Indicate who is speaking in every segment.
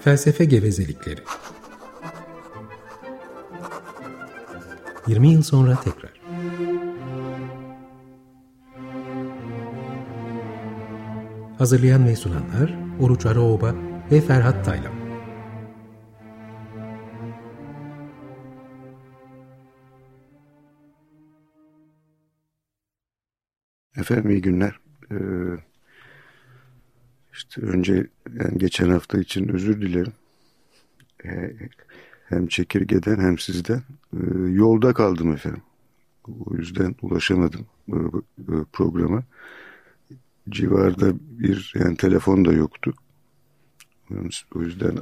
Speaker 1: Felsefe gevezelikleri. 20 yıl sonra tekrar. Hazırlayan ve sunanlar Oruç Araoba ve Ferhat Taylan.
Speaker 2: Efendim iyi günler. Ee, işte önce yani geçen hafta için özür dilerim. Ee, hem çekirgeden hem sizden. Ee, yolda kaldım efendim. O yüzden ulaşamadım e, e, programa. Civarda bir yani telefon da yoktu. O yüzden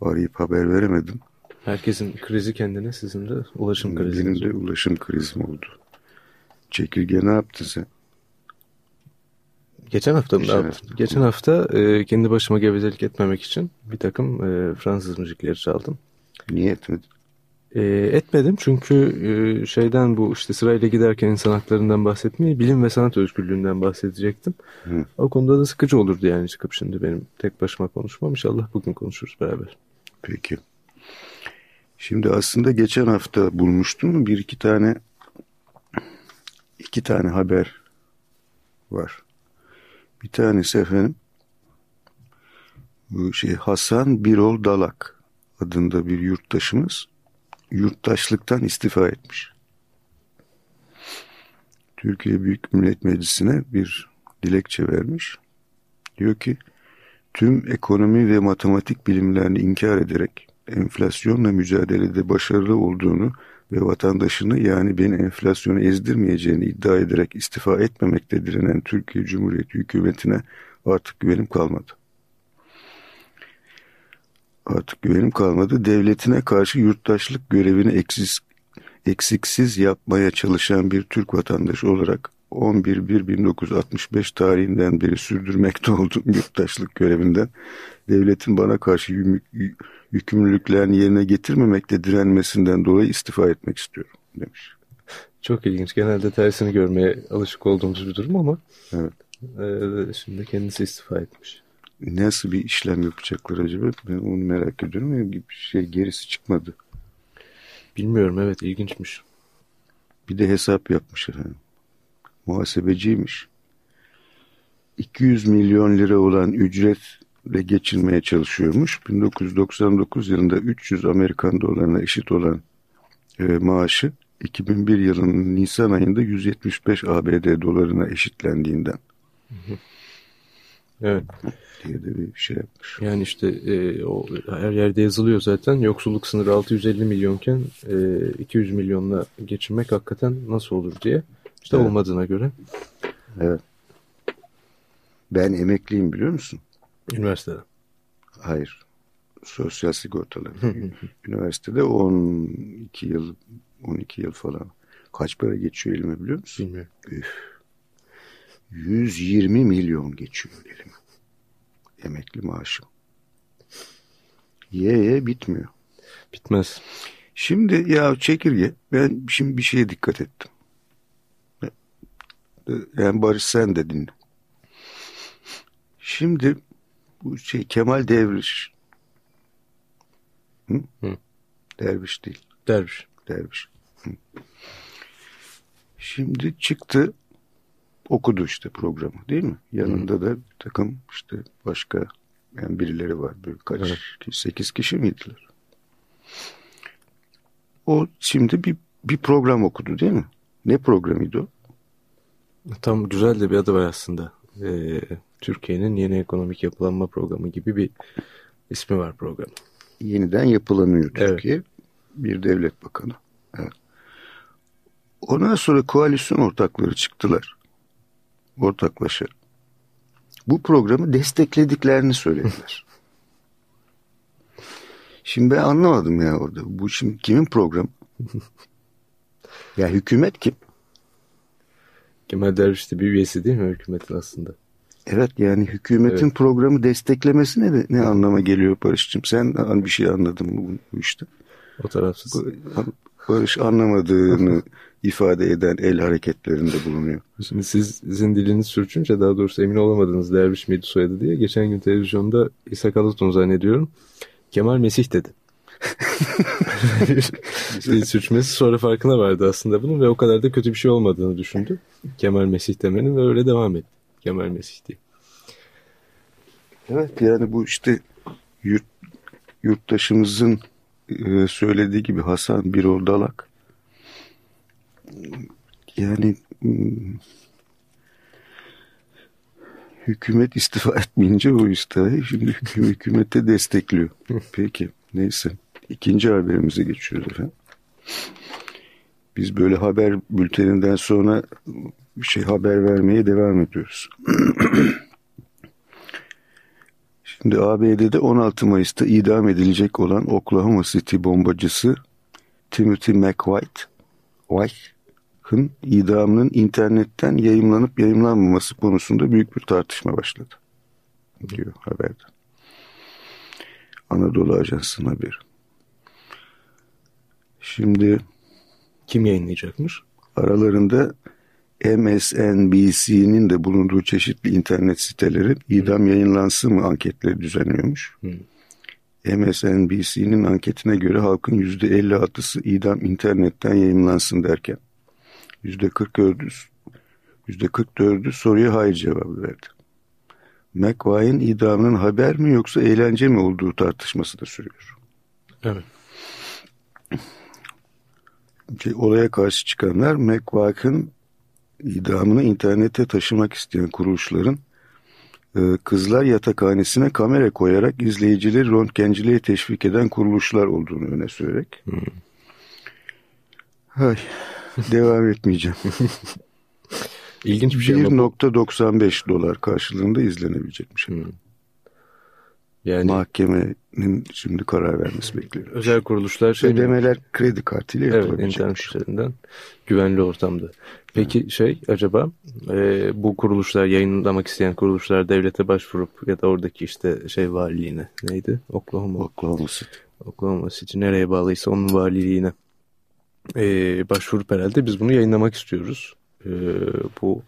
Speaker 2: arayıp haber veremedim.
Speaker 3: Herkesin krizi kendine, sizin de ulaşım krizi.
Speaker 2: Benim de ulaşım krizim oldu. Çekirge ne yaptı sen?
Speaker 3: Geçen hafta mı?
Speaker 2: Geçen hafta.
Speaker 3: Geçen hafta e, kendi başıma gevezelik etmemek için bir takım e, Fransız müzikleri çaldım.
Speaker 2: Niye etmedin?
Speaker 3: E, etmedim çünkü e, şeyden bu işte sırayla giderken insan haklarından bahsetmeyi, bilim ve sanat özgürlüğünden bahsedecektim.
Speaker 2: Hı.
Speaker 3: O konuda da sıkıcı olurdu yani çıkıp şimdi benim tek başıma konuşmam. İnşallah bugün konuşuruz beraber.
Speaker 2: Peki. Şimdi aslında geçen hafta bulmuştum bir iki tane iki tane haber var. Bir tanesi efendim şey Hasan Birol Dalak adında bir yurttaşımız yurttaşlıktan istifa etmiş. Türkiye Büyük Millet Meclisi'ne bir dilekçe vermiş. Diyor ki tüm ekonomi ve matematik bilimlerini inkar ederek enflasyonla mücadelede başarılı olduğunu ve vatandaşını yani beni enflasyonu ezdirmeyeceğini iddia ederek istifa etmemekte direnen Türkiye Cumhuriyeti hükümetine artık güvenim kalmadı. Artık güvenim kalmadı. Devletine karşı yurttaşlık görevini eksiz, eksiksiz yapmaya çalışan bir Türk vatandaşı olarak 11.1.1965 tarihinden beri sürdürmekte olduğum yurttaşlık görevinden devletin bana karşı yükümlülüklerini yerine getirmemekte direnmesinden dolayı istifa etmek istiyorum demiş.
Speaker 3: Çok ilginç. Genelde tersini görmeye alışık olduğumuz bir durum ama
Speaker 2: Evet.
Speaker 3: e, şimdi kendisi istifa etmiş.
Speaker 2: Nasıl bir işlem yapacaklar acaba? Ben onu merak ediyorum. Bir şey gerisi çıkmadı.
Speaker 3: Bilmiyorum evet ilginçmiş.
Speaker 2: Bir de hesap yapmış efendim. Muhasebeciymiş. 200 milyon lira olan ücretle geçinmeye çalışıyormuş. 1999 yılında 300 Amerikan dolarına eşit olan e, maaşı 2001 yılının Nisan ayında 175 ABD dolarına eşitlendiğinden
Speaker 3: Evet.
Speaker 2: diye de bir şey yapmış.
Speaker 3: Yani işte e, o her yerde yazılıyor zaten. Yoksulluk sınırı 650 milyonken e, 200 milyonla geçinmek hakikaten nasıl olur diye. İşte
Speaker 2: Evet.
Speaker 3: olmadığına göre
Speaker 2: Evet. Ben emekliyim biliyor musun?
Speaker 3: Üniversitede.
Speaker 2: Hayır. Sosyal sigortalı. Üniversitede 12 yıl 12 yıl falan. Kaç para geçiyor elime biliyor musun?
Speaker 3: Bilmiyorum.
Speaker 2: 120 milyon geçiyor elime. Emekli maaşım. Ye ye bitmiyor.
Speaker 3: Bitmez.
Speaker 2: Şimdi ya çekirge ben şimdi bir şeye dikkat ettim. Yani Barış sen de dinle. Şimdi bu şey Kemal Devriş. Hı?
Speaker 3: Hı.
Speaker 2: Derviş değil.
Speaker 3: Derviş.
Speaker 2: Derviş. Hı. Şimdi çıktı okudu işte programı değil mi? Yanında da bir takım işte başka yani birileri var. Böyle kaç,
Speaker 3: Evet.
Speaker 2: sekiz kişi miydiler? O şimdi bir, bir program okudu değil mi? Ne programıydı o?
Speaker 3: Tam güzel de bir adı var aslında. E, Türkiye'nin yeni ekonomik yapılanma programı gibi bir ismi var program.
Speaker 2: Yeniden yapılanıyor
Speaker 3: Evet.
Speaker 2: Türkiye. Bir devlet bakanı. Evet. Ondan sonra koalisyon ortakları çıktılar. Ortaklaşa. Bu programı desteklediklerini söylediler. Şimdi ben anlamadım ya orada. Bu şimdi kimin programı? ya hükümet kim?
Speaker 3: Kemal Derviş de bir üyesi değil mi hükümetin aslında?
Speaker 2: Evet yani hükümetin
Speaker 3: Evet.
Speaker 2: programı desteklemesi ne, ne anlama geliyor Barış'cığım? Sen bir şey anladın mı bu, bu işte?
Speaker 3: O tarafsız.
Speaker 2: Barış anlamadığını ifade eden el hareketlerinde bulunuyor.
Speaker 3: Şimdi siz, sizin diliniz sürçünce daha doğrusu emin olamadınız derviş miydi soyadı diye. Geçen gün televizyonda İsa Kalaton zannediyorum Kemal Mesih dedi. Sürçmesi sonra farkına vardı aslında bunun ve o kadar da kötü bir şey olmadığını düşündü. Kemal Mesih demenin ve öyle devam etti. Kemal Mesih diye.
Speaker 2: Evet yani bu işte yurt, yurttaşımızın e, söylediği gibi Hasan Birol Dalak yani hmm, hükümet istifa etmeyince o istifayı şimdi hüküm, hükümete destekliyor. Peki neyse. İkinci haberimize geçiyoruz efendim. Biz böyle haber bülteninden sonra bir şey haber vermeye devam ediyoruz. Şimdi ABD'de 16 Mayıs'ta idam edilecek olan Oklahoma City bombacısı Timothy McWhite White'ın idamının internetten yayımlanıp yayımlanmaması konusunda büyük bir tartışma başladı. Diyor haberde. Anadolu Ajansı'nın haberi. Şimdi
Speaker 3: kim yayınlayacakmış?
Speaker 2: Aralarında MSNBC'nin de bulunduğu çeşitli internet siteleri idam yayınlansın mı anketleri düzenliyormuş. MSNBC'nin anketine göre halkın %56'sı idam internetten yayınlansın derken %44'ü %44'ü soruya hayır cevabı verdi. McVay'ın idamının haber mi yoksa eğlence mi olduğu tartışması da sürüyor.
Speaker 3: Evet.
Speaker 2: Şey, olaya karşı çıkanlar McVay'ın idamını internete taşımak isteyen kuruluşların e, kızlar yatakhanesine kamera koyarak izleyicileri röntgenciliğe teşvik eden kuruluşlar olduğunu öne sürerek. Hmm. Hay, devam etmeyeceğim.
Speaker 3: İlginç bir şey
Speaker 2: 1.95 dolar karşılığında izlenebilecekmiş. Hmm. Yani mahkemenin şimdi karar vermesi bekleniyor.
Speaker 3: Özel kuruluşlar şey
Speaker 2: ödemeler kredi kartıyla
Speaker 3: yapılabilecek. Evet, internet üzerinden güvenli ortamda. Peki evet. şey acaba e, bu kuruluşlar yayınlamak isteyen kuruluşlar devlete başvurup ya da oradaki işte şey valiliğine neydi? Oklahoma.
Speaker 2: Oklahoma City.
Speaker 3: Oklahoma City nereye bağlıysa onun valiliğine e, başvurup herhalde biz bunu yayınlamak istiyoruz. E, bu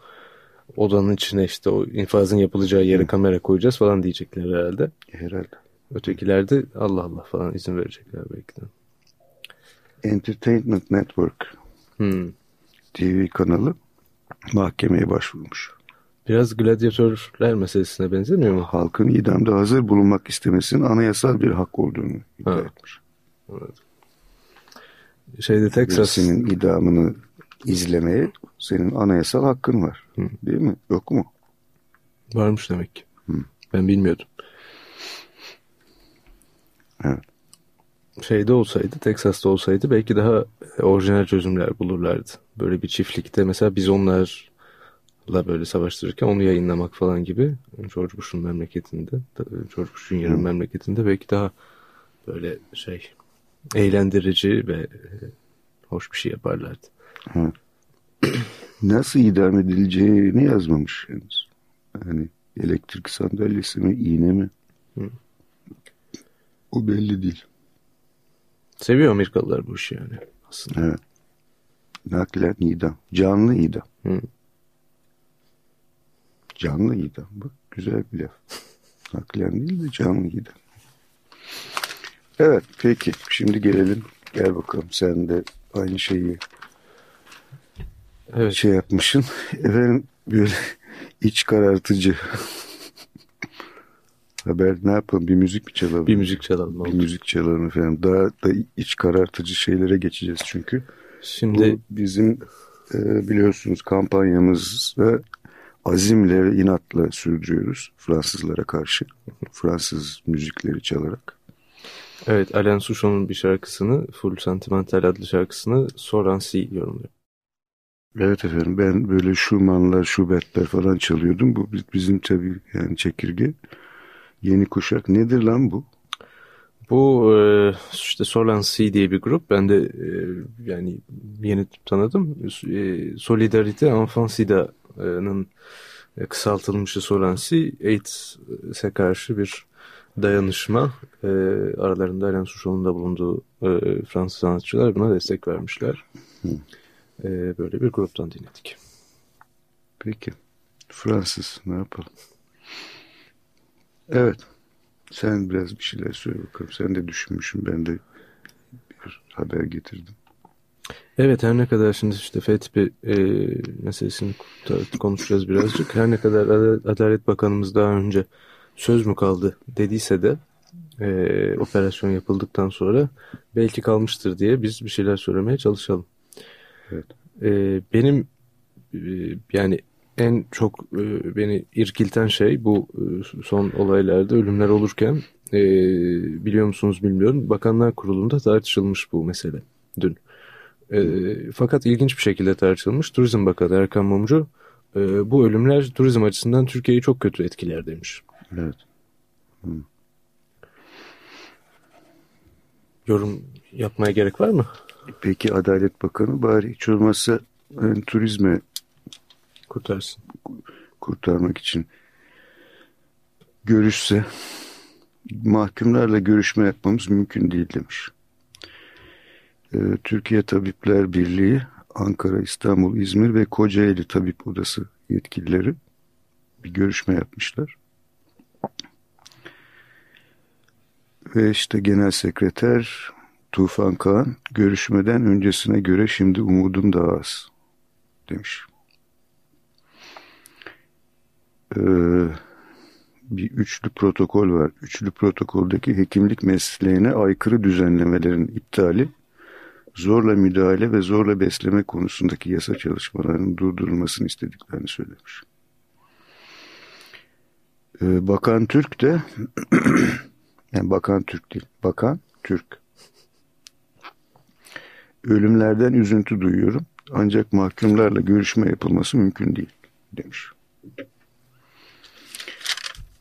Speaker 3: odanın içine işte o infazın yapılacağı yere Hı. kamera koyacağız falan diyecekler herhalde.
Speaker 2: Herhalde.
Speaker 3: Ötekiler de Allah Allah falan izin verecekler belki de.
Speaker 2: Entertainment Network
Speaker 3: hmm.
Speaker 2: TV kanalı mahkemeye başvurmuş.
Speaker 3: Biraz gladyatörler meselesine benzemiyor mu?
Speaker 2: Halkın idamda hazır bulunmak istemesinin anayasal bir hak olduğunu iddia ha. etmiş.
Speaker 3: Evet. Şeyde Texas...
Speaker 2: Birisinin idamını izlemeye senin anayasal hakkın var. Hı. Değil mi? Yok mu?
Speaker 3: Varmış demek ki. Hı. Ben bilmiyordum.
Speaker 2: Evet.
Speaker 3: Şeyde olsaydı, Texas'ta olsaydı belki daha orijinal çözümler bulurlardı. Böyle bir çiftlikte mesela biz onlarla böyle savaştırırken onu yayınlamak falan gibi George Bush'un memleketinde, George Bush Jr.'ın memleketinde belki daha böyle şey eğlendirici ve hoş bir şey yaparlardı.
Speaker 2: Nasıl idam edileceğini yazmamış henüz. Hani elektrik sandalyesi mi, iğne mi? Hı. O belli değil.
Speaker 3: Seviyor Amerikalılar bu işi yani aslında.
Speaker 2: Evet. Naklen idam. Canlı idam.
Speaker 3: Hı.
Speaker 2: Canlı idam. Bak güzel bir laf. Naklen değil de canlı idam. Evet peki şimdi gelelim. Gel bakalım sen de aynı şeyi
Speaker 3: evet.
Speaker 2: şey yapmışsın. Efendim böyle iç karartıcı haber ne yapalım bir müzik mi çalalım?
Speaker 3: Bir müzik çalalım.
Speaker 2: Bir oldu. müzik çalalım efendim. Daha da iç karartıcı şeylere geçeceğiz çünkü.
Speaker 3: Şimdi
Speaker 2: Bu bizim e, biliyorsunuz kampanyamız ve azimle ve inatla sürdürüyoruz Fransızlara karşı. Fransız müzikleri çalarak.
Speaker 3: Evet Alain Souchon'un bir şarkısını Full Sentimental adlı şarkısını Soransi yorumluyor.
Speaker 2: Evet efendim ben böyle Schumann'lar, Schubert'ler falan çalıyordum. Bu bizim tabii yani çekirge. Yeni kuşak. Nedir lan bu?
Speaker 3: Bu e, işte Solansi diye bir grup. Ben de e, yani yeni tanıdım. E, Solidarite Enfansida'nın kısaltılmışı Solansi. AIDS'e karşı bir dayanışma aralarında Alain Souchon'un da bulunduğu Fransız sanatçılar buna destek vermişler. E, böyle bir gruptan dinledik.
Speaker 2: Peki. Fransız ne yapalım? Evet. Sen biraz bir şeyler söyle bakalım. Sen de düşünmüşsün. Ben de bir haber getirdim.
Speaker 3: Evet her ne kadar şimdi işte F tipi e, meselesini konuşacağız birazcık. Her ne kadar Adalet Bakanımız daha önce söz mü kaldı dediyse de e, operasyon yapıldıktan sonra belki kalmıştır diye biz bir şeyler söylemeye çalışalım.
Speaker 2: Evet.
Speaker 3: E, benim e, yani en çok e, beni irkilten şey bu e, son olaylarda ölümler olurken e, biliyor musunuz bilmiyorum Bakanlar Kurulu'nda tartışılmış bu mesele dün. E, fakat ilginç bir şekilde tartışılmış. Turizm Bakanı Erkan Mumcu e, bu ölümler turizm açısından Türkiye'yi çok kötü etkiler demiş.
Speaker 2: Evet. Hı.
Speaker 3: Yorum yapmaya gerek var mı?
Speaker 2: Peki Adalet Bakanı bari hiç olmazsa yani, turizme
Speaker 3: kurtarsın.
Speaker 2: Kurtarmak için görüşse mahkumlarla görüşme yapmamız mümkün değil demiş. Ee, Türkiye Tabipler Birliği, Ankara, İstanbul, İzmir ve Kocaeli Tabip Odası yetkilileri bir görüşme yapmışlar. Ve işte Genel Sekreter Tufan Kağan görüşmeden öncesine göre şimdi umudum daha az demiş. Ee, bir üçlü protokol var. Üçlü protokoldeki hekimlik mesleğine aykırı düzenlemelerin iptali, zorla müdahale ve zorla besleme konusundaki yasa çalışmalarının durdurulmasını istediklerini söylemiş. Ee, Bakan Türk de yani Bakan Türk değil, Bakan Türk. Ölümlerden üzüntü duyuyorum. Ancak mahkumlarla görüşme yapılması mümkün değil demiş.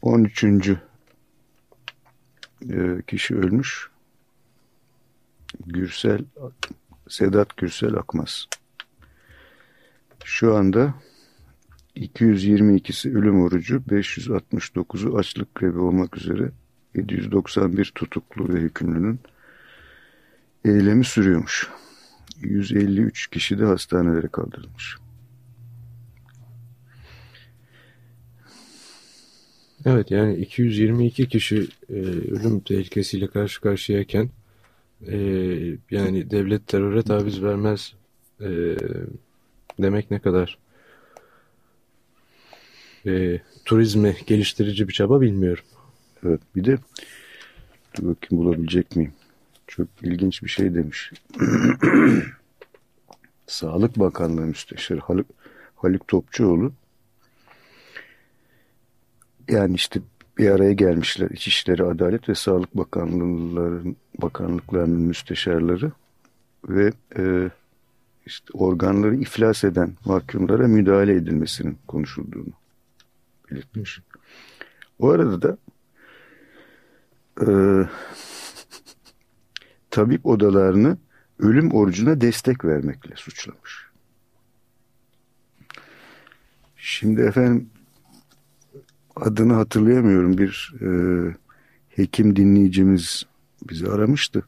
Speaker 2: 13. E, kişi ölmüş. Gürsel Sedat Gürsel Akmaz. Şu anda 222'si ölüm orucu, 569'u açlık grevi olmak üzere 791 tutuklu ve hükümlünün eylemi sürüyormuş. 153 kişi de hastanelere kaldırılmış.
Speaker 3: Evet yani 222 kişi e, ölüm tehlikesiyle karşı karşıyayken e, yani devlet teröre taviz vermez e, demek ne kadar e, turizmi geliştirici bir çaba bilmiyorum.
Speaker 2: Evet bir de dur bakayım bulabilecek miyim? Çok ilginç bir şey demiş. Sağlık Bakanlığı Müsteşarı Haluk, Haluk Topçuoğlu yani işte bir araya gelmişler İçişleri Adalet ve Sağlık Bakanlıklarının bakanlıklarının müsteşarları ve e, işte organları iflas eden mahkumlara müdahale edilmesinin konuşulduğunu belirtmiş. O arada da e, tabip odalarını ölüm orucuna destek vermekle suçlamış. Şimdi efendim adını hatırlayamıyorum bir e, hekim dinleyicimiz bizi aramıştı.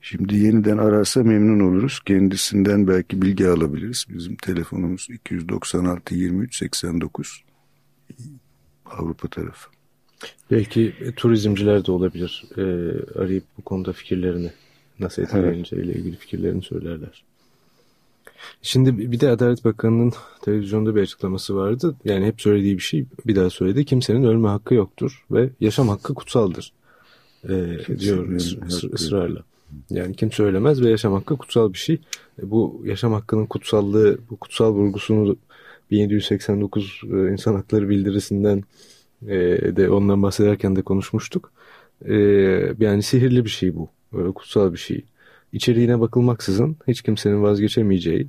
Speaker 2: Şimdi yeniden ararsa memnun oluruz. Kendisinden belki bilgi alabiliriz. Bizim telefonumuz 296 23 89 Avrupa tarafı.
Speaker 3: Belki e, turizmciler de olabilir. E, arayıp bu konuda fikirlerini nasıl etkileyeceğiyle evet. ilgili fikirlerini söylerler. Şimdi bir de Adalet Bakanı'nın televizyonda bir açıklaması vardı. Yani hep söylediği bir şey bir daha söyledi. Kimsenin ölme hakkı yoktur ve yaşam hakkı kutsaldır. Ee, diyor ısr ısrarla. Yani kim söylemez ve yaşam hakkı kutsal bir şey. E, bu yaşam hakkının kutsallığı, bu kutsal vurgusunu 1789 e, İnsan Hakları Bildirisi'nden e, de ondan bahsederken de konuşmuştuk. E, yani sihirli bir şey bu. Böyle kutsal bir şey içeriğine bakılmaksızın hiç kimsenin vazgeçemeyeceği,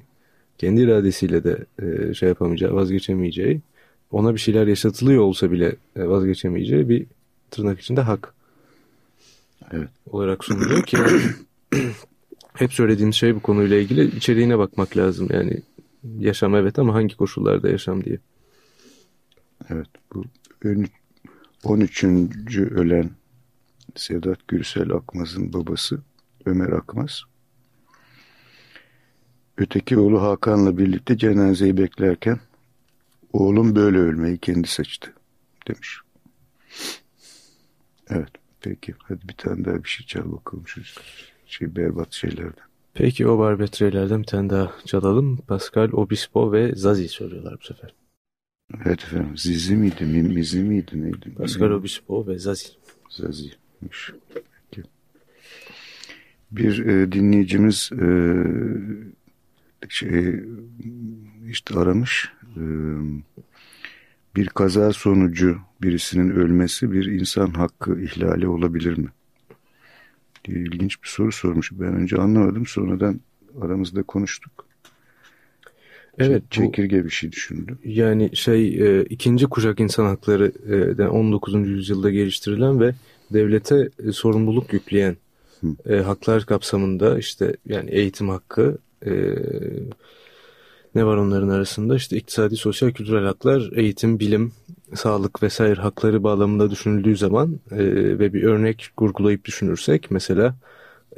Speaker 3: kendi iradesiyle de e, şey yapamayacağı, vazgeçemeyeceği, ona bir şeyler yaşatılıyor olsa bile e, vazgeçemeyeceği bir tırnak içinde hak
Speaker 2: evet.
Speaker 3: olarak sunuluyor ki hep söylediğimiz şey bu konuyla ilgili içeriğine bakmak lazım. Yani yaşam evet ama hangi koşullarda yaşam diye.
Speaker 2: Evet bu 13. ölen Sedat Gürsel Akmaz'ın babası Ömer Akmaz. Öteki oğlu Hakan'la birlikte cenazeyi beklerken oğlum böyle ölmeyi kendi seçti demiş. Evet peki hadi bir tane daha bir şey çal bakalım şu şey berbat şeylerden.
Speaker 3: Peki o barbetrelerden bir tane daha çalalım. Pascal Obispo ve Zazi söylüyorlar bu sefer.
Speaker 2: Evet efendim. Zizi miydi? Mizi miydi? Neydi?
Speaker 3: Pascal Obispo ve Zazi.
Speaker 2: Zazi'ymiş. Peki. Bir e, dinleyicimiz e, şey işte aramış. E, bir kaza sonucu birisinin ölmesi bir insan hakkı ihlali olabilir mi? diye ilginç bir soru sormuş. Ben önce anlamadım. Sonradan aramızda konuştuk. Evet. Çekirge bu, bir şey düşündüm.
Speaker 3: Yani şey e, ikinci kuşak insan hakları e, 19. yüzyılda geliştirilen ve devlete e, sorumluluk yükleyen e, haklar kapsamında işte yani eğitim hakkı e, ne var onların arasında işte iktisadi, sosyal, kültürel haklar, eğitim, bilim, sağlık vesaire hakları bağlamında düşünüldüğü zaman e, ve bir örnek kurgulayıp düşünürsek mesela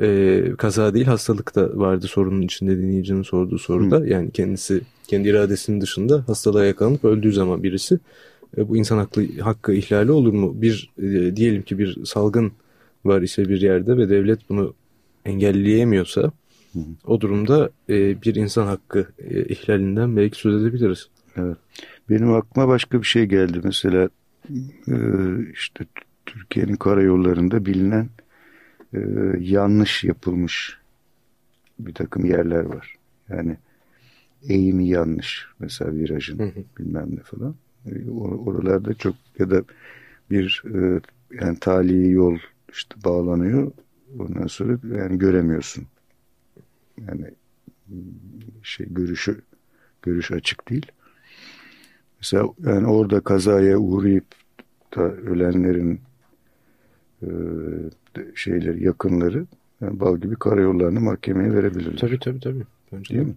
Speaker 3: e, kaza değil hastalık da vardı sorunun içinde dinleyicinin sorduğu soruda. Hı. Yani kendisi kendi iradesinin dışında hastalığa yakalanıp öldüğü zaman birisi e, bu insan hakkı, hakkı ihlali olur mu? Bir e, diyelim ki bir salgın var ise bir yerde ve devlet bunu engelleyemiyorsa hı. o durumda e, bir insan hakkı e, ihlalinden belki söz edebiliriz.
Speaker 2: Evet. Benim aklıma başka bir şey geldi. Mesela e, işte Türkiye'nin karayollarında bilinen e, yanlış yapılmış bir takım yerler var. Yani eğimi yanlış. Mesela virajın hı hı. bilmem ne falan. E, oralarda çok ya da bir e, yani tali yol işte bağlanıyor. Ondan sonra yani göremiyorsun. Yani şey görüşü görüş açık değil. Mesela yani orada kazaya uğrayıp da ölenlerin e, şeyleri yakınları yani bal gibi karayollarını mahkemeye verebilirler.
Speaker 3: Tabii tabii tabii. Bence Değil mi?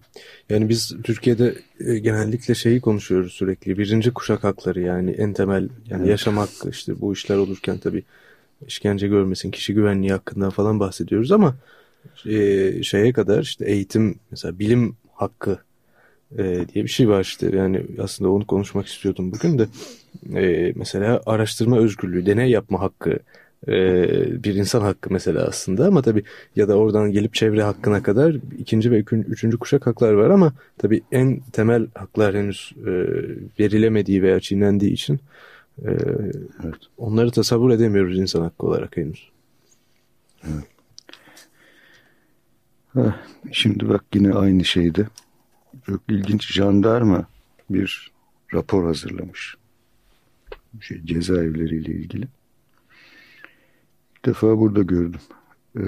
Speaker 3: Yani biz Türkiye'de e, genellikle şeyi konuşuyoruz sürekli. Birinci kuşak hakları yani en temel yani evet. yaşam hakkı işte bu işler olurken tabii işkence görmesin, kişi güvenliği hakkından falan bahsediyoruz ama e, şeye kadar işte eğitim mesela bilim hakkı e, diye bir şey var işte. Yani aslında onu konuşmak istiyordum bugün de. E, mesela araştırma özgürlüğü, deney yapma hakkı e, bir insan hakkı mesela aslında ama tabii ya da oradan gelip çevre hakkına kadar ikinci ve üçüncü kuşak haklar var ama tabii en temel haklar henüz e, verilemediği veya çiğnendiği için e, evet. onları tasavvur edemiyoruz insan hakkı olarak henüz.
Speaker 2: Evet. Şimdi bak yine aynı şeyde çok ilginç jandarma bir rapor hazırlamış. Şey, cezaevleriyle ilgili. İlk defa burada gördüm. Ee,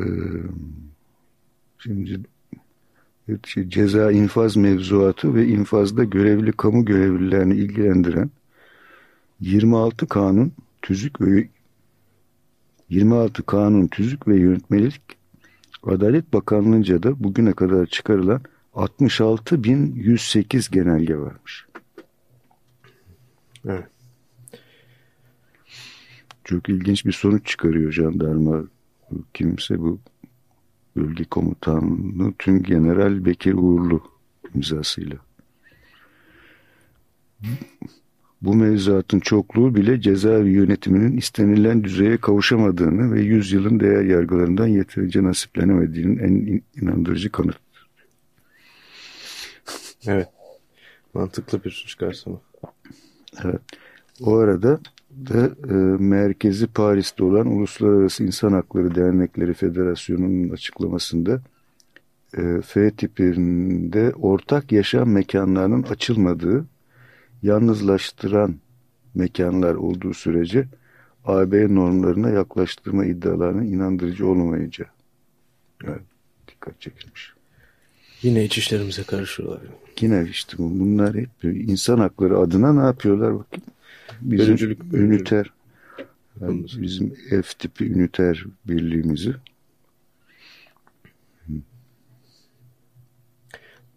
Speaker 2: şimdi şey, ceza infaz mevzuatı ve infazda görevli kamu görevlilerini ilgilendiren 26 kanun, tüzük ve 26 kanun, tüzük ve yönetmelik Adalet Bakanlığı'nca da bugüne kadar çıkarılan 66.108 genelge varmış. Evet. Çok ilginç bir sonuç çıkarıyor jandarma. Kimse bu bölge komutanlığı tüm General Bekir Uğurlu imzasıyla. Bu mevzuatın çokluğu bile cezaevi yönetiminin istenilen düzeye kavuşamadığını ve yüzyılın değer yargılarından yeterince nasiplenemediğinin en inandırıcı kanıt.
Speaker 3: Evet. Mantıklı bir çıkarsama.
Speaker 2: Evet. O arada da e, merkezi Paris'te olan Uluslararası İnsan Hakları Dernekleri Federasyonu'nun açıklamasında e, F tipinde ortak yaşam mekanlarının açılmadığı, yalnızlaştıran mekanlar olduğu sürece AB normlarına yaklaştırma iddialarının inandırıcı olmamayınca evet, dikkat çekilmiş.
Speaker 3: Yine iç işlerimize karışıyorlar.
Speaker 2: Yine işte bunlar hep insan hakları adına ne yapıyorlar bakayım. Bizim Bölücülük, üniter yani bizim F tipi üniter birliğimizi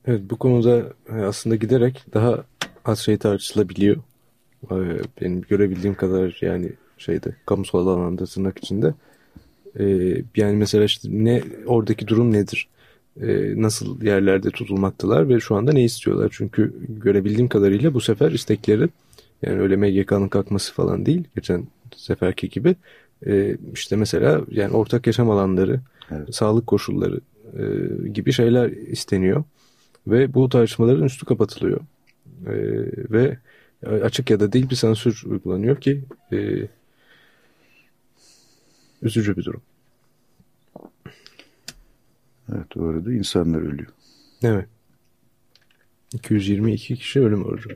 Speaker 3: Evet bu konuda e, aslında giderek daha az şey tartışılabiliyor. E, benim görebildiğim kadar yani şeyde kamusal alanda tırnak içinde. E, yani mesela işte ne oradaki durum nedir? Nasıl yerlerde tutulmaktalar ve şu anda ne istiyorlar? Çünkü görebildiğim kadarıyla bu sefer istekleri yani öyle MGK'nın kalkması falan değil. Geçen seferki gibi. E, işte mesela yani ortak yaşam alanları, evet. sağlık koşulları e, gibi şeyler isteniyor. Ve bu tartışmaların üstü kapatılıyor. E, ve açık ya da değil bir sansür uygulanıyor ki e, üzücü bir durum.
Speaker 2: Evet o arada insanlar ölüyor.
Speaker 3: Evet. 222 kişi ölüm orucu.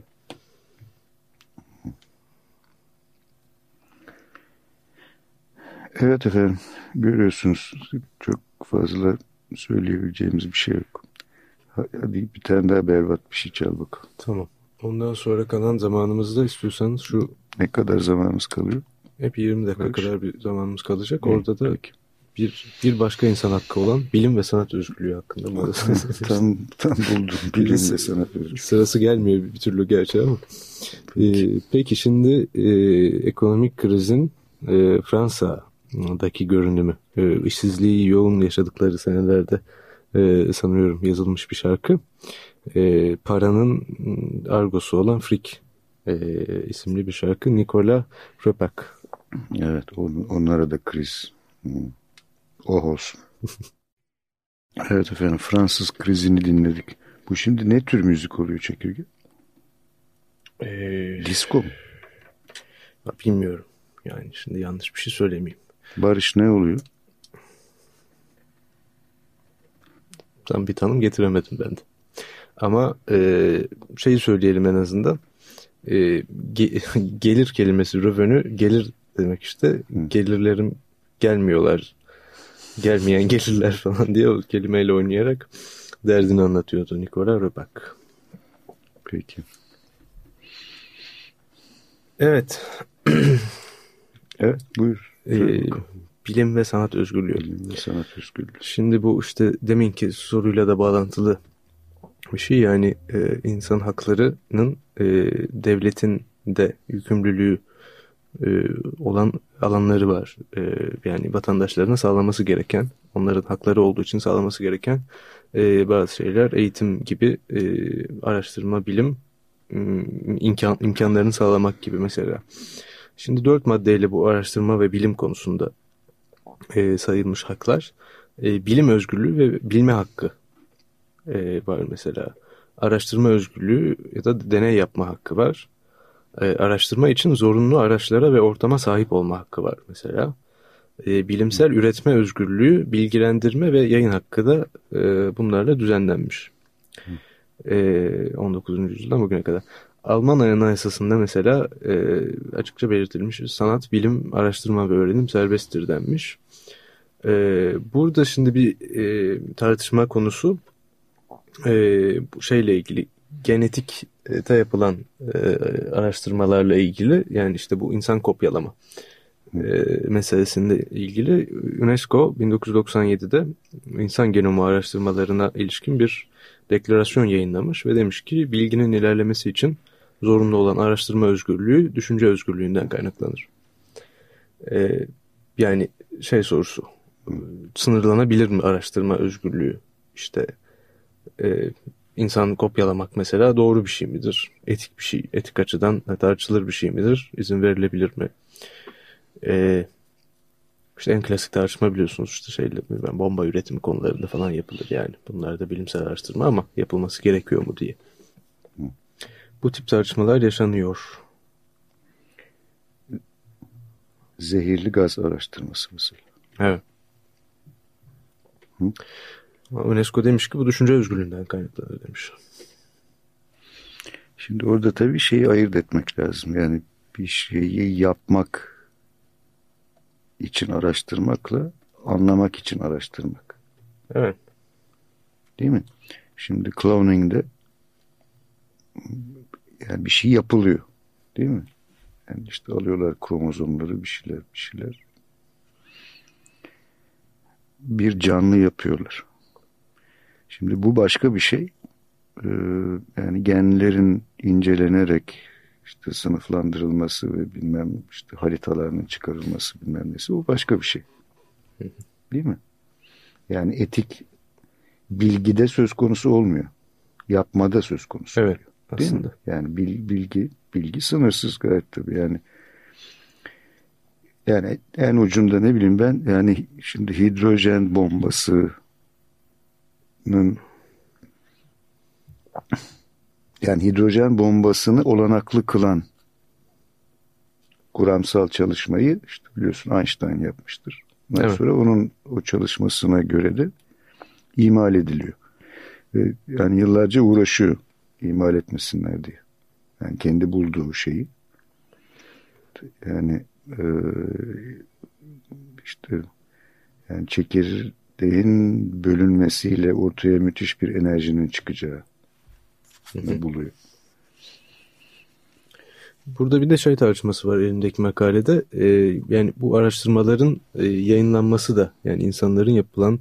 Speaker 2: Evet efendim görüyorsunuz çok fazla söyleyebileceğimiz bir şey yok. Hadi bir tane daha berbat bir şey çal bakalım.
Speaker 3: Tamam. Ondan sonra kalan zamanımızda istiyorsanız şu...
Speaker 2: Ne kadar zamanımız kalıyor?
Speaker 3: Hep 20 dakika Kaç? kadar bir zamanımız kalacak. Hı. Orada da bir bir başka insan hakkı olan bilim ve sanat özgürlüğü hakkında.
Speaker 2: tam, tam buldum bilim ve sanat özgürlüğü.
Speaker 3: Sırası gelmiyor bir türlü gerçi ama. Peki, ee, peki şimdi e, ekonomik krizin e, Fransa'daki görünümü, e, işsizliği yoğun yaşadıkları senelerde e, sanıyorum yazılmış bir şarkı. E, paranın argosu olan Frik e, isimli bir şarkı. Nikola Röpak.
Speaker 2: Evet on, onlara da kriz. Oh olsun. evet efendim Fransız krizini dinledik. Bu şimdi ne tür müzik oluyor çekirge? Ee, Disco mu?
Speaker 3: Bilmiyorum. Yani şimdi yanlış bir şey söylemeyeyim.
Speaker 2: Barış ne oluyor?
Speaker 3: Tam bir tanım getiremedim ben de. Ama e, şeyi söyleyelim en azından. E, ge, gelir kelimesi revenue gelir demek işte. Hı. Gelirlerim gelmiyorlar. Gelmeyen gelirler falan diye o kelimeyle oynayarak derdini anlatıyordu Nikola Röbak.
Speaker 2: Peki.
Speaker 3: Evet.
Speaker 2: evet buyur. Ee,
Speaker 3: bilim ve sanat özgürlüğü.
Speaker 2: Bilim ve sanat özgürlüğü.
Speaker 3: Şimdi bu işte deminki soruyla da bağlantılı bir şey yani e, insan haklarının e, devletin de yükümlülüğü e, olan alanları var. E, yani vatandaşlarına sağlaması gereken, onların hakları olduğu için sağlaması gereken e, bazı şeyler eğitim gibi e, araştırma, bilim imkan, imkanlarını sağlamak gibi mesela. Şimdi dört maddeyle bu araştırma ve bilim konusunda e, sayılmış haklar. E, bilim özgürlüğü ve bilme hakkı e, var mesela. Araştırma özgürlüğü ya da deney yapma hakkı var. E, araştırma için zorunlu araçlara ve ortama sahip olma hakkı var mesela. E, bilimsel üretme özgürlüğü, bilgilendirme ve yayın hakkı da e, bunlarla düzenlenmiş. E, 19. yüzyıldan bugüne kadar. Alman Anayasası'nda mesela e, açıkça belirtilmiş sanat, bilim, araştırma ve öğrenim serbesttir denmiş. E, burada şimdi bir e, tartışma konusu e, şeyle ilgili genetikte yapılan e, araştırmalarla ilgili yani işte bu insan kopyalama e, meselesinde ilgili UNESCO 1997'de insan genomu araştırmalarına ilişkin bir deklarasyon yayınlamış ve demiş ki bilginin ilerlemesi için zorunlu olan araştırma özgürlüğü düşünce özgürlüğünden kaynaklanır. Ee, yani şey sorusu sınırlanabilir mi araştırma özgürlüğü? İşte e, insan kopyalamak mesela doğru bir şey midir? Etik bir şey, etik açıdan tartışılır bir şey midir? İzin verilebilir mi? Ee, işte en klasik tartışma biliyorsunuz işte şeyle ben bomba üretimi konularında falan yapılır yani. Bunlar da bilimsel araştırma ama yapılması gerekiyor mu diye. Bu tip tartışmalar yaşanıyor.
Speaker 2: Zehirli gaz araştırması mesela.
Speaker 3: Evet. Hı? UNESCO demiş ki bu düşünce özgürlüğünden kaynaklanır demiş.
Speaker 2: Şimdi orada tabii şeyi ayırt etmek lazım. Yani bir şeyi yapmak için araştırmakla anlamak için araştırmak.
Speaker 3: Evet.
Speaker 2: Değil mi? Şimdi cloning'de yani bir şey yapılıyor. Değil mi? Yani işte alıyorlar kromozomları bir şeyler bir şeyler. Bir canlı yapıyorlar. Şimdi bu başka bir şey. Ee, yani genlerin incelenerek işte sınıflandırılması ve bilmem işte haritalarının çıkarılması bilmem nesi o başka bir şey. Değil mi? Yani etik bilgide söz konusu olmuyor. Yapmada söz konusu
Speaker 3: evet,
Speaker 2: oluyor. Aslında. Yani bilgi bilgi sınırsız gayet tabii yani. Yani en ucunda ne bileyim ben yani şimdi hidrojen bombasının yani hidrojen bombasını olanaklı kılan kuramsal çalışmayı işte biliyorsun Einstein yapmıştır. Ondan evet. sonra onun o çalışmasına göre de imal ediliyor. Ve yani yıllarca uğraşıyor imal etmesinler diye. Yani kendi bulduğu şeyi. Yani e, işte yani çekirdeğin bölünmesiyle ortaya müthiş bir enerjinin çıkacağı buluyor.
Speaker 3: Burada bir de şey tartışması var elimdeki makalede. Ee, yani bu araştırmaların e, yayınlanması da yani insanların yapılan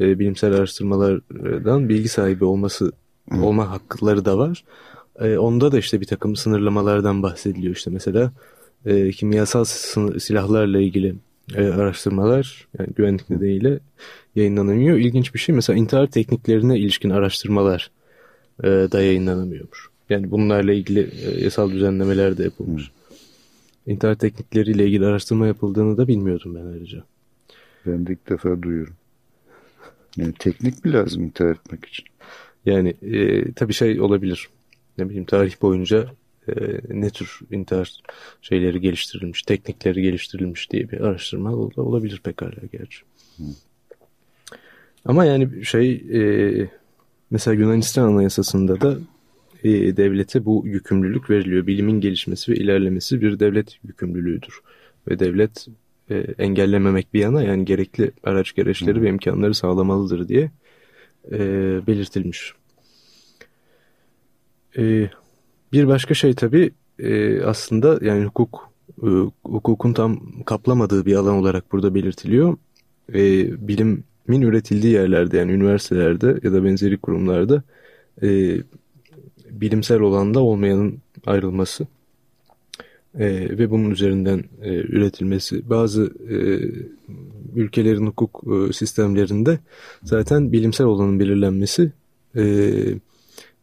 Speaker 3: e, bilimsel araştırmalardan bilgi sahibi olması. Olma hakları da var. E, onda da işte bir takım sınırlamalardan bahsediliyor. İşte mesela e, kimyasal silahlarla ilgili e, araştırmalar yani güvenlik nedeniyle yayınlanamıyor. İlginç bir şey mesela intihar tekniklerine ilişkin araştırmalar e, da yayınlanamıyormuş. Yani bunlarla ilgili e, yasal düzenlemeler de yapılmış. Hı. İntihar teknikleriyle ilgili araştırma yapıldığını da bilmiyordum ben ayrıca.
Speaker 2: Ben de ilk defa duyuyorum. Yani teknik mi lazım intihar etmek için?
Speaker 3: Yani e, tabii şey olabilir. Ne bileyim tarih boyunca e, ne tür intihar şeyleri geliştirilmiş, teknikleri geliştirilmiş diye bir araştırma olabilir pekala gerçi. Ama yani şey e, mesela Yunanistan Anayasası'nda da e, devlete bu yükümlülük veriliyor. Bilimin gelişmesi ve ilerlemesi bir devlet yükümlülüğüdür. Ve devlet e, engellememek bir yana yani gerekli araç gereçleri ve imkanları sağlamalıdır diye e, belirtilmiş. E, bir başka şey tabii e, aslında yani hukuk e, hukukun tam kaplamadığı bir alan olarak burada belirtiliyor. E, bilimin üretildiği yerlerde yani üniversitelerde ya da benzeri kurumlarda e, bilimsel olanda olmayanın ayrılması e, ve bunun üzerinden e, üretilmesi. Bazı e, ülkelerin hukuk e, sistemlerinde zaten bilimsel olanın belirlenmesi e,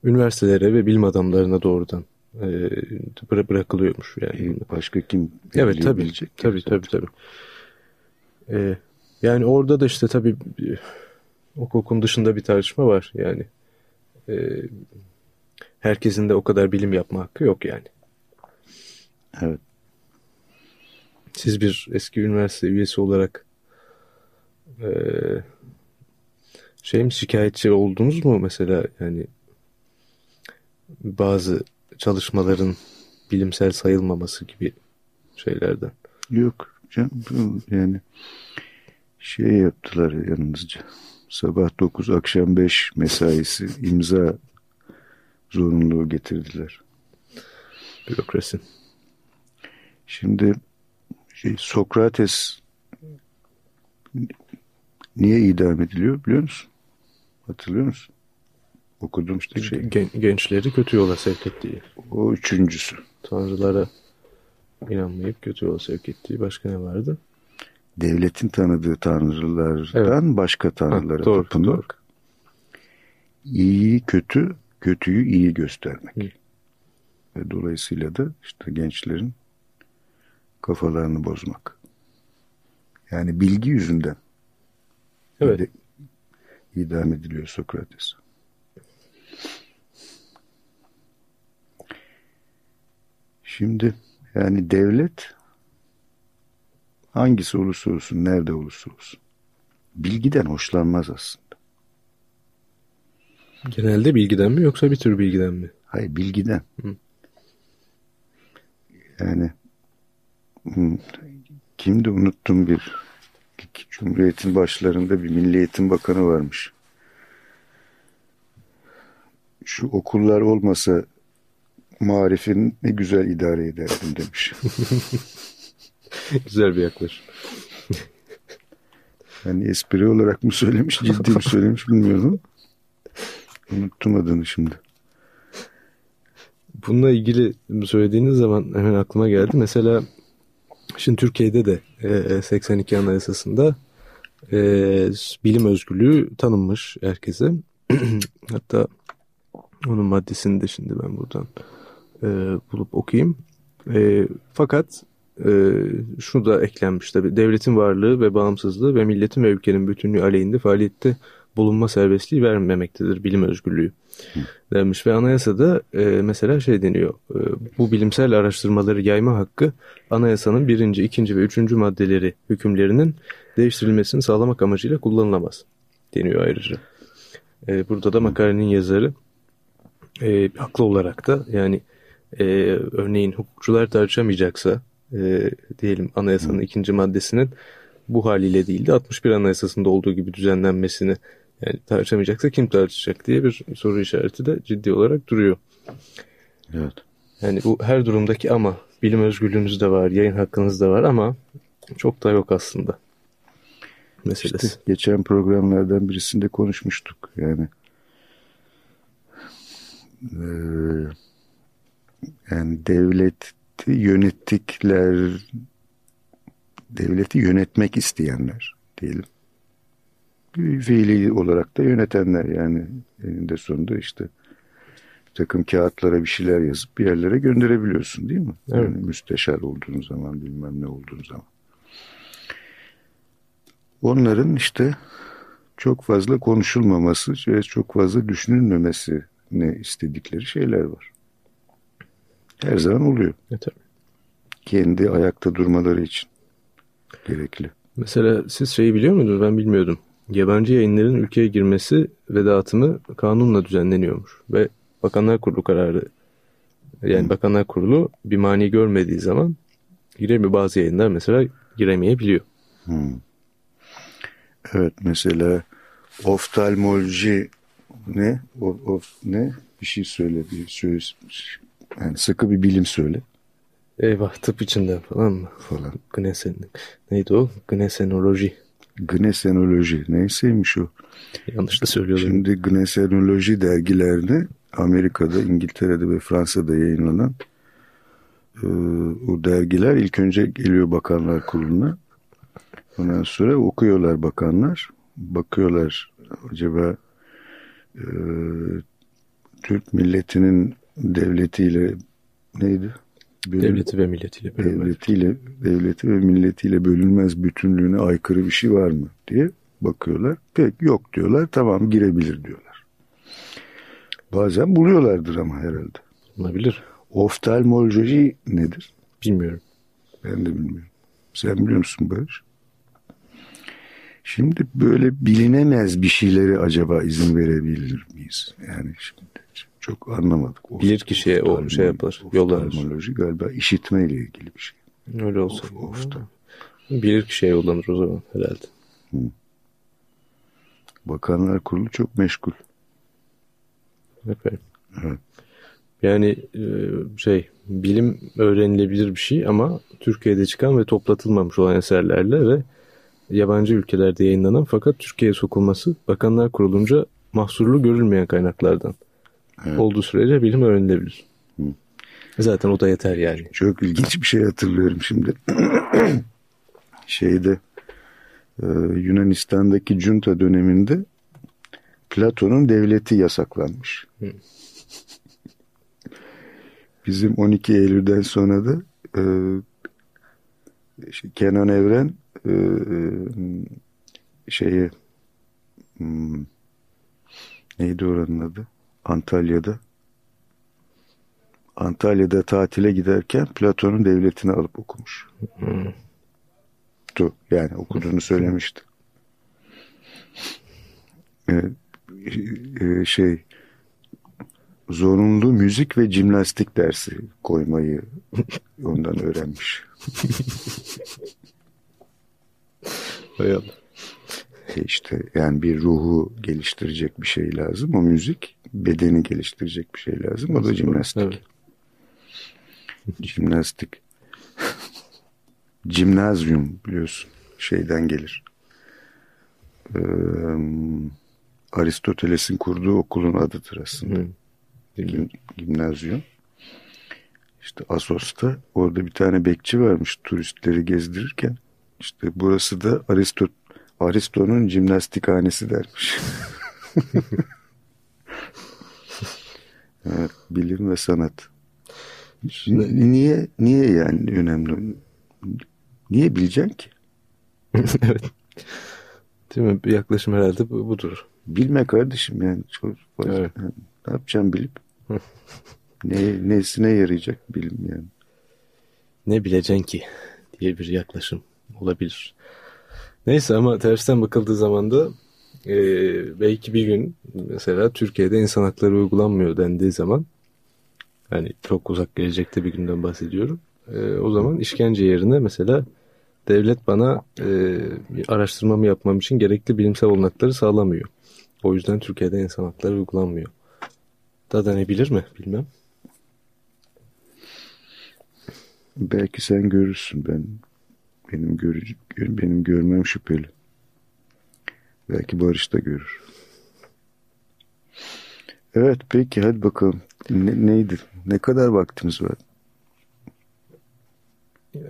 Speaker 3: üniversitelere ve bilim adamlarına doğrudan e, bırakılıyormuş. Yani.
Speaker 2: Başka kim
Speaker 3: Evet tabii. Tabii tabii tabii. E, yani orada da işte tabii hukukun dışında bir tartışma var yani. E, herkesin de o kadar bilim yapma hakkı yok yani.
Speaker 2: Evet.
Speaker 3: Siz bir eski üniversite üyesi olarak e, şey mi şikayetçi oldunuz mu mesela yani bazı çalışmaların bilimsel sayılmaması gibi şeylerden?
Speaker 2: Yok canım yani şey yaptılar yalnızca sabah 9 akşam 5 mesaisi imza zorunluluğu getirdiler.
Speaker 3: Bürokrasi.
Speaker 2: Şimdi şey, Sokrates niye idam ediliyor biliyor musun? Hatırlıyor musun? Okudum işte şey.
Speaker 3: Gen, gençleri kötü yola sevk ettiği.
Speaker 2: O üçüncüsü.
Speaker 3: Tanrılara inanmayıp kötü yola sevk ettiği. Başka ne vardı?
Speaker 2: Devletin tanıdığı tanrılardan evet. başka tanrılara ha, doğru, tapınmak. Doğru. İyiyi kötü, kötüyü iyi göstermek. Hı. Ve dolayısıyla da işte gençlerin kafalarını bozmak. Yani bilgi yüzünden evet. idam ediliyor Sokrates. Şimdi yani devlet hangisi olursa olsun, nerede olursa olsun bilgiden hoşlanmaz aslında.
Speaker 3: Genelde bilgiden mi yoksa bir tür bilgiden mi?
Speaker 2: Hayır bilgiden. Hı. Yani kimdi unuttum bir Cumhuriyet'in başlarında bir Milli Eğitim Bakanı varmış. Şu okullar olmasa marifin ne güzel idare ederdim demiş.
Speaker 3: güzel bir yaklaşım.
Speaker 2: Yani espri olarak mı söylemiş, ciddi mi söylemiş bilmiyorum. Unuttum adını şimdi.
Speaker 3: bununla ilgili söylediğiniz zaman hemen aklıma geldi. Mesela şimdi Türkiye'de de e, 82 Anayasası'nda e, bilim özgürlüğü tanınmış herkese. Hatta onun maddesini de şimdi ben buradan e, bulup okuyayım. E, fakat e, şunu da eklenmiş tabi. Devletin varlığı ve bağımsızlığı ve milletin ve ülkenin bütünlüğü aleyhinde faaliyette bulunma serbestliği vermemektedir bilim özgürlüğü Hı. denmiş. Ve anayasada e, mesela şey deniyor. E, bu bilimsel araştırmaları yayma hakkı anayasanın birinci, ikinci ve üçüncü maddeleri hükümlerinin değiştirilmesini sağlamak amacıyla kullanılamaz deniyor ayrıca. E, burada da makalenin yazarı e, haklı olarak da yani e, örneğin hukukçular tartışamayacaksa e, diyelim anayasanın Hı. ikinci maddesinin bu haliyle değil de 61 anayasasında olduğu gibi düzenlenmesini yani tartışamayacaksa kim tartışacak diye bir soru işareti de ciddi olarak duruyor.
Speaker 2: Evet.
Speaker 3: Yani bu her durumdaki ama bilim özgürlüğünüz de var, yayın hakkınız da var ama çok da yok aslında.
Speaker 2: Meselesi. İşte geçen programlardan birisinde konuşmuştuk. Yani e, yani devleti yönettikler devleti yönetmek isteyenler diyelim fiili olarak da yönetenler yani eninde sonunda işte takım kağıtlara bir şeyler yazıp bir yerlere gönderebiliyorsun değil mi? Evet. Yani müsteşar olduğun zaman bilmem ne olduğun zaman. Onların işte çok fazla konuşulmaması ve çok fazla düşünülmemesi ne istedikleri şeyler var. Her zaman oluyor.
Speaker 3: Evet.
Speaker 2: Kendi ayakta durmaları için gerekli.
Speaker 3: Mesela siz şeyi biliyor muydunuz? Ben bilmiyordum yabancı yayınların ülkeye girmesi ve dağıtımı kanunla düzenleniyormuş. Ve Bakanlar Kurulu kararı yani Bakanlar Kurulu bir mani görmediği zaman giremiyor. Bazı yayınlar mesela giremeyebiliyor.
Speaker 2: Hmm. Evet mesela oftalmoloji ne? Of, of, ne? Bir şey söyle. Bir söz, yani sıkı bir bilim söyle.
Speaker 3: Eyvah tıp içinden falan mı?
Speaker 2: Falan.
Speaker 3: Gnesen, neydi o? Gnesenoloji.
Speaker 2: Gnesenoloji neyseymiş o?
Speaker 3: Yanlış da söylüyorlar.
Speaker 2: Şimdi Gnesenoloji dergilerini Amerika'da, İngiltere'de ve Fransa'da yayınlanan e, o dergiler ilk önce geliyor bakanlar kuruluna. Ondan sonra okuyorlar bakanlar. Bakıyorlar acaba e, Türk milletinin devletiyle neydi?
Speaker 3: Bölün, devleti ve milletiyle
Speaker 2: bölünmez. Devletiyle, devleti ve milletiyle bölünmez bütünlüğüne aykırı bir şey var mı diye bakıyorlar. Pek yok diyorlar. Tamam girebilir diyorlar. Bazen buluyorlardır ama herhalde.
Speaker 3: Olabilir.
Speaker 2: Oftalmoloji nedir?
Speaker 3: Bilmiyorum.
Speaker 2: Ben de bilmiyorum. Sen biliyor musun Barış? Şimdi böyle bilinemez bir şeyleri acaba izin verebilir miyiz? Yani şimdi çok anlamadık.
Speaker 3: Bilir kişiye o şey yapılır. Yollanır.
Speaker 2: Oftalmoloji galiba işitmeyle ilgili bir şey.
Speaker 3: Öyle olsa. Of, ofta. Bilir kişiye yollanır o zaman herhalde. Hı.
Speaker 2: Bakanlar Kurulu çok meşgul.
Speaker 3: Evet. evet. Yani e, şey bilim öğrenilebilir bir şey ama Türkiye'de çıkan ve toplatılmamış olan eserlerle ve yabancı ülkelerde yayınlanan fakat Türkiye'ye sokulması Bakanlar Kurulunca mahsurlu görülmeyen kaynaklardan evet. olduğu sürece bilim öğrenilebilir. Hı. Zaten o da yeter yani.
Speaker 2: Çok ilginç bir şey hatırlıyorum şimdi. Şeyde e, Yunanistan'daki junta döneminde Platon'un devleti yasaklanmış. Hı. Bizim 12 Eylül'den sonra da e, Kenan Evren e, şeyi hmm, neydi oranın adı? Antalya'da. Antalya'da tatile giderken Platon'un devletini alıp okumuş. Hmm. Tu, yani okuduğunu söylemişti. Ee, e, şey zorunlu müzik ve jimnastik dersi koymayı ondan öğrenmiş.
Speaker 3: Hay Allah.
Speaker 2: E işte yani bir ruhu geliştirecek bir şey lazım. O müzik bedeni geliştirecek bir şey lazım. O da jimnastik. Evet. Jimnastik. Cimnazyum biliyorsun şeyden gelir. Ee, Aristoteles'in kurduğu okulun adıdır aslında. Hı. Gim, gimnazyum. İşte Asos'ta orada bir tane bekçi varmış turistleri gezdirirken. İşte burası da Aristo Aristo'nun jimnastikhanesi dermiş. evet, bilim ve sanat. Niye niye yani önemli? Niye bileceksin ki?
Speaker 3: evet. Değil mi? Bir yaklaşım herhalde bu, budur.
Speaker 2: Bilme kardeşim yani. Çok fazla. Evet. Yani, ne yapacağım bilip? ne, nesine yarayacak bilim yani?
Speaker 3: Ne bileceksin ki diye bir yaklaşım olabilir. Neyse ama tersten bakıldığı zaman da e, belki bir gün mesela Türkiye'de insan hakları uygulanmıyor dendiği zaman yani çok uzak gelecekte bir günden bahsediyorum. E, o zaman işkence yerine mesela devlet bana e, araştırmamı yapmam için gerekli bilimsel olanakları sağlamıyor. O yüzden Türkiye'de insan hakları uygulanmıyor. Da denebilir mi bilmem.
Speaker 2: Belki sen görürsün ben benim görücü, benim görmem şüpheli. Belki Barış da görür. Evet peki hadi bakalım. Ne, neydi? Ne kadar vaktimiz var?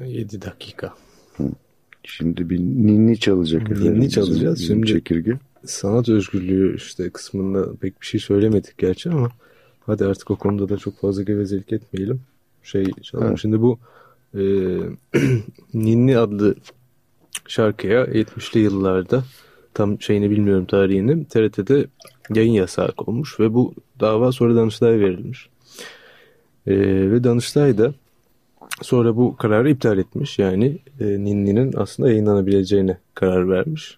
Speaker 3: 7 dakika.
Speaker 2: Hı. Şimdi bir ninni çalacak
Speaker 3: ninni efendim. Ninni çalacağız. Bizim
Speaker 2: Şimdi çekirge.
Speaker 3: sanat özgürlüğü işte kısmında pek bir şey söylemedik gerçi ama hadi artık o konuda da çok fazla gevezelik etmeyelim. Şey çalalım. Evet. Şimdi bu e, Ninni adlı şarkıya 70'li yıllarda tam şeyini bilmiyorum tarihini TRT'de yayın yasağı olmuş ve bu dava sonra Danıştay'a verilmiş. E, ve Danıştay da sonra bu kararı iptal etmiş. Yani e, Ninni'nin aslında yayınlanabileceğine karar vermiş.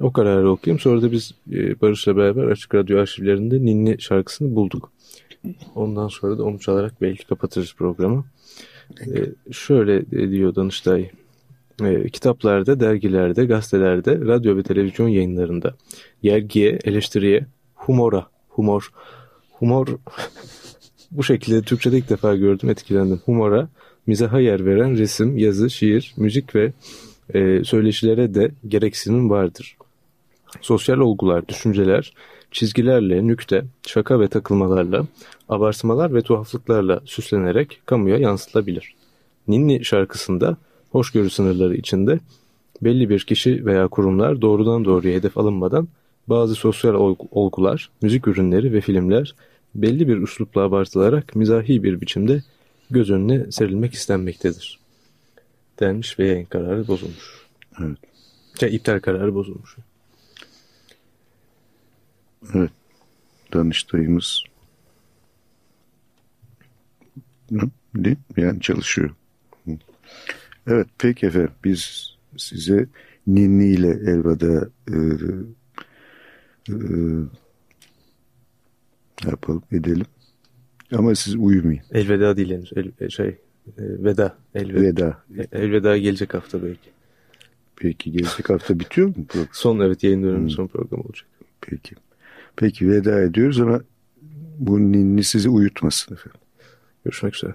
Speaker 3: O kararı okuyayım. Sonra da biz e, Barış'la beraber Açık Radyo arşivlerinde Ninni şarkısını bulduk. Ondan sonra da onu çalarak belki kapatırız programı. E, şöyle diyor Danıştay. E, kitaplarda, dergilerde, gazetelerde, radyo ve televizyon yayınlarında yergiye, eleştiriye, humora, humor, humor bu şekilde Türkçe'de ilk defa gördüm, etkilendim. Humora, mizaha yer veren resim, yazı, şiir, müzik ve e, söyleşilere de gereksinim vardır. Sosyal olgular, düşünceler, çizgilerle, nükte, şaka ve takılmalarla, abartmalar ve tuhaflıklarla süslenerek kamuya yansıtılabilir. Ninni şarkısında hoşgörü sınırları içinde belli bir kişi veya kurumlar doğrudan doğruya hedef alınmadan bazı sosyal olgular, müzik ürünleri ve filmler belli bir üslupla abartılarak mizahi bir biçimde göz önüne serilmek istenmektedir. Denmiş ve yayın kararı bozulmuş.
Speaker 2: Evet.
Speaker 3: Şey, iptal kararı bozulmuş.
Speaker 2: Evet. Danıştayımız Yani çalışıyor. Evet peki efendim biz size Ninni ile elveda e, e, yapalım edelim. Ama siz uyumayın.
Speaker 3: Elveda değil henüz. El, e, şey, e, veda. Elveda.
Speaker 2: Veda.
Speaker 3: E, elveda gelecek hafta belki.
Speaker 2: Peki gelecek hafta bitiyor mu
Speaker 3: program? Son evet yayın dönemi hmm. son program olacak.
Speaker 2: Peki. Peki veda ediyoruz ama bu ninni sizi uyutmasın efendim.
Speaker 3: Görüşmek üzere.